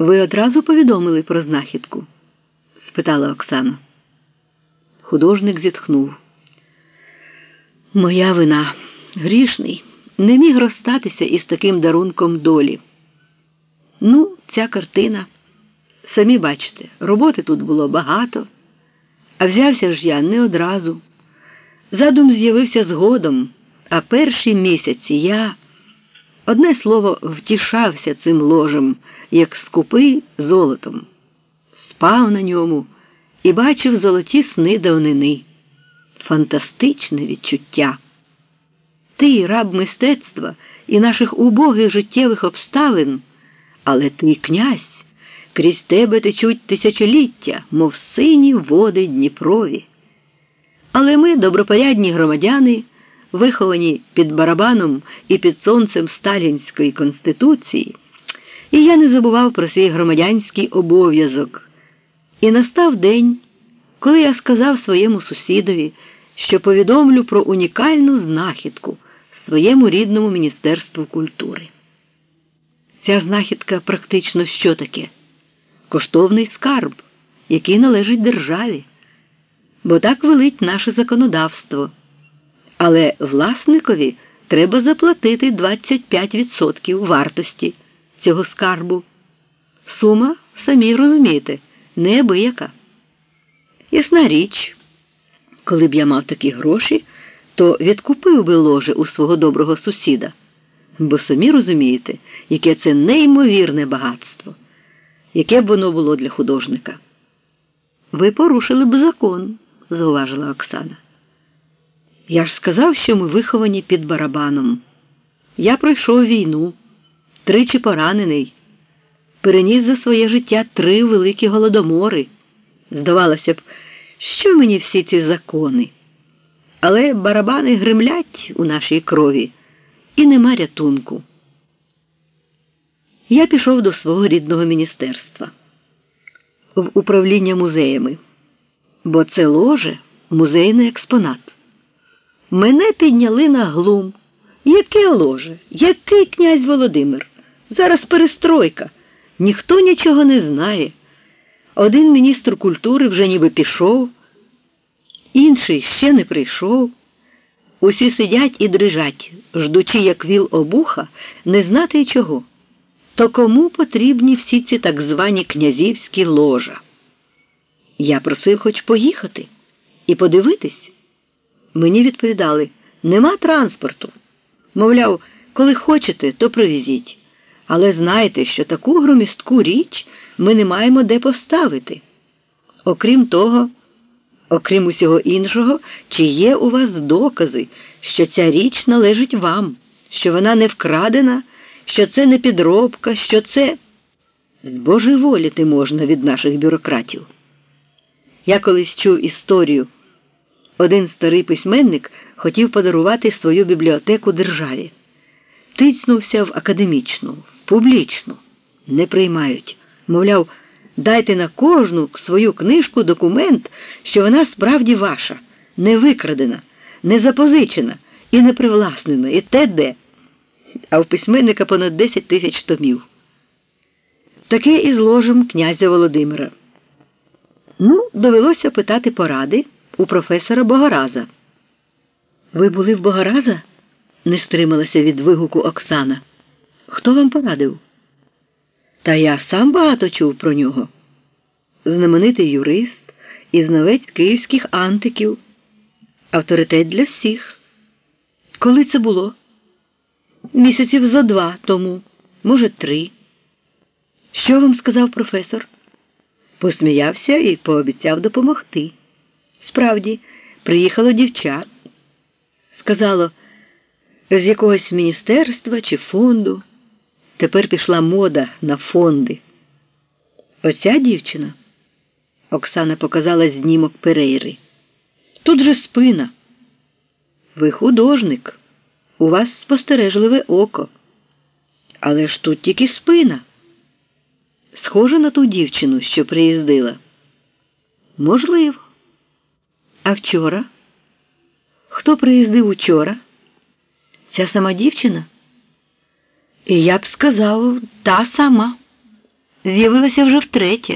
Ви одразу повідомили про знахідку? спитала Оксана. Художник зітхнув. Моя вина грішний, не міг розстатися із таким дарунком долі. Ну, ця картина, самі бачите, роботи тут було багато, а взявся ж я не одразу. Задум з'явився згодом, а перші місяці я, одне слово, втішався цим ложем, як скупий золотом, спав на ньому і бачив золоті сни давнини. Фантастичне відчуття. Ти раб мистецтва і наших убогих життєвих обставин, але ти князь, крізь тебе течуть тисячоліття, мов сині води Дніпрові. Але ми, добропорядні громадяни, виховані під барабаном і під сонцем Сталінської конституції, і я не забував про свій громадянський обов'язок. І настав день, коли я сказав своєму сусідові, що повідомлю про унікальну знахідку своєму рідному Міністерству культури. Ця знахідка практично що таке? Коштовний скарб, який належить державі, бо так велить наше законодавство. Але власникові треба заплатити 25% вартості цього скарбу. Сума, самі розумієте, неабияка. Ясна річ, коли б я мав такі гроші, то відкупив би ложе у свого доброго сусіда. Бо самі розумієте, яке це неймовірне багатство, яке б воно було для художника. Ви порушили б закон, зауважила Оксана. Я ж сказав, що ми виховані під барабаном. Я пройшов війну, тричі поранений, переніс за своє життя три великі голодомори. Здавалося б, що мені всі ці закони? Але барабани гремлять у нашій крові, і нема рятунку. Я пішов до свого рідного міністерства в управління музеями, бо це ложе музейний експонат. Мене підняли на глум. Яке ложе? Який князь Володимир? Зараз перестройка. Ніхто нічого не знає. Один міністр культури вже ніби пішов, інший ще не прийшов. Усі сидять і дрижать, ждучи, як віл обуха, не знати й чого. То кому потрібні всі ці так звані князівські ложа? Я просив хоч поїхати і подивитись. Мені відповідали нема транспорту. Мовляв, коли хочете, то привезіть. Але знайте, що таку громістку річ ми не маємо де поставити. Окрім того, окрім усього іншого, чи є у вас докази, що ця річ належить вам, що вона не вкрадена, що це не підробка, що це збожеволіти можна від наших бюрократів. Я колись чув історію. Один старий письменник хотів подарувати свою бібліотеку державі. Тицнувся в академічну, в публічну. Не приймають. Мовляв, дайте на кожну свою книжку документ, що вона справді ваша, не викрадена, не запозичена і не привласнена, і те де. А в письменника понад 10 тисяч томів. Таке і зложим князя Володимира. Ну, довелося питати поради у професора Богораза. Ви були в Богораза? не стрималася від вигуку Оксана. Хто вам порадив? Та я сам багато чув про нього. Знаменитий юрист і знавець київських антиків, авторитет для всіх. Коли це було? Місяців зо два тому, може, три. Що вам сказав професор? Посміявся і пообіцяв допомогти. Справді, приїхало дівчат. Сказало, з якогось міністерства чи фонду. Тепер пішла мода на фонди. Оця дівчина. Оксана показала знімок Перейри. Тут же спина. Ви художник. У вас спостережливе око. Але ж тут тільки спина. Схожа на ту дівчину, що приїздила. Можливо. А вчора? Хто приїздив учора? Ця сама дівчина? І я б сказав, та сама. з'явилася вже втретє.